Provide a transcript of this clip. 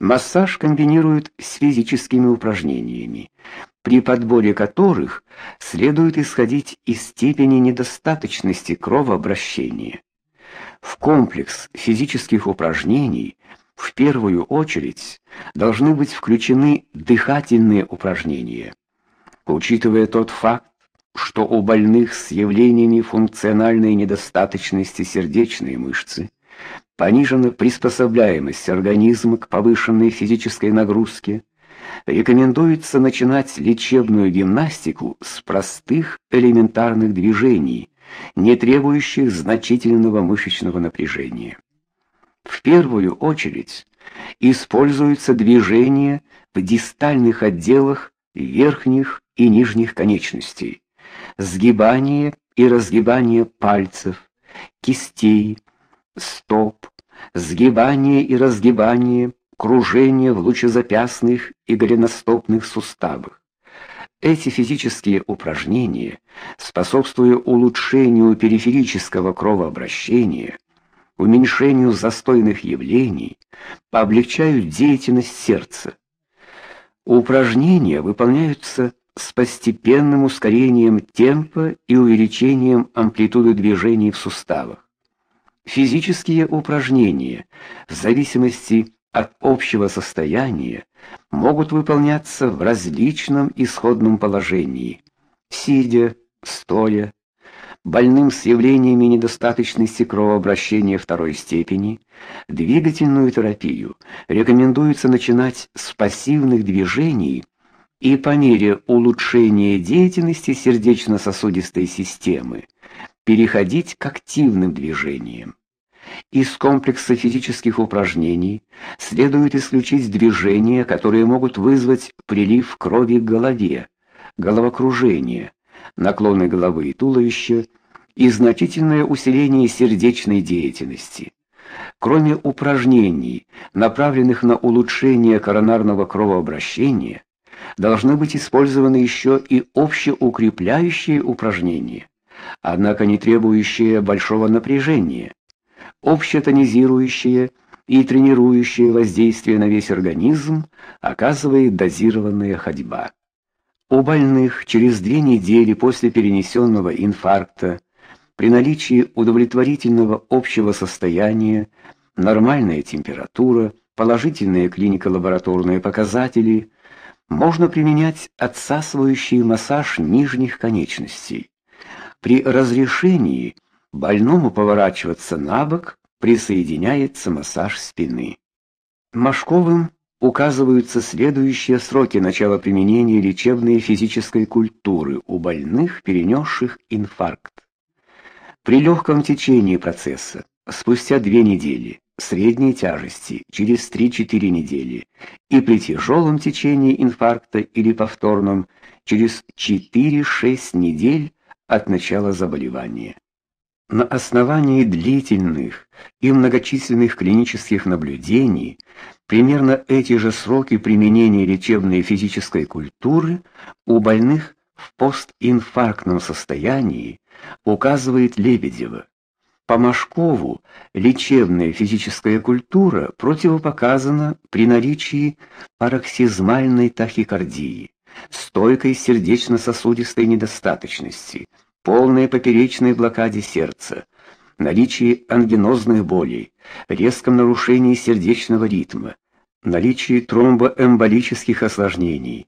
Массаж комбинируют с физическими упражнениями, при подборе которых следует исходить из степени недостаточности кровообращения. В комплекс физических упражнений в первую очередь должны быть включены дыхательные упражнения. Учитывая тот факт, что у больных с явлениями функциональной недостаточности сердечной мышцы понижена приспособляемость организма к повышенной физической нагрузке, рекомендуется начинать лечебную гимнастику с простых элементарных движений, не требующих значительного мышечного напряжения. В первую очередь используются движения в дистальных отделах верхних и нижних конечностей, сгибание и разгибание пальцев, кистей, стоп, сгибание и разгибание, кружение в лучезапястных и голеностопных суставах. Эти физические упражнения, способствуя улучшению периферического кровообращения, уменьшению застойных явлений, облегчают деятельность сердца. Упражнения выполняются с постепенным ускорением темпа и увеличением амплитуды движений в суставах. Физические упражнения в зависимости от общего состояния могут выполняться в различном исходном положении: сидя, стоя, больным с явлениями недостаточности кровообращения второй степени, двигательную терапию рекомендуется начинать с пассивных движений и по мере улучшения деятельности сердечно-сосудистой системы переходить к активным движениям. Из комплекса физических упражнений следует исключить движения, которые могут вызвать прилив крови к голове, головокружение, наклоны головы и туловища и значительное усиление сердечной деятельности. Кроме упражнений, направленных на улучшение коронарного кровообращения, должны быть использованы еще и общеукрепляющие упражнения, однако не требующие большого напряжения, общетонизирующие и тренирующие воздействие на весь организм оказывает дозированная ходьба. У больных через две недели после перенесенного инфаркта при наличии удовлетворительного общего состояния, нормальная температура, положительные клинико-лабораторные показатели, можно применять отсасывающий массаж нижних конечностей. При разрешении больному поворачиваться на бок присоединяется массаж спины. Машковым указываются следующие сроки начала применения лечебной физической культуры у больных, перенесших инфаркт. При легком течении процесса, спустя две недели, средней тяжести через 3-4 недели и при тяжелом течении инфаркта или повторном через 4-6 недель от начала заболевания. На основании длительных и многочисленных клинических наблюдений примерно эти же сроки применения лечебной физической культуры у больных в постинфарктном состоянии указывает Лебедева. По Машкову лечебная физическая культура противопоказана при наличии пароксизмальной тахикардии, стойкой сердечно-сосудистой недостаточности, полной поперечной блокаде сердца, наличии ангинозных болей, резком нарушении сердечного ритма, наличии тромбоэмболических осложнений,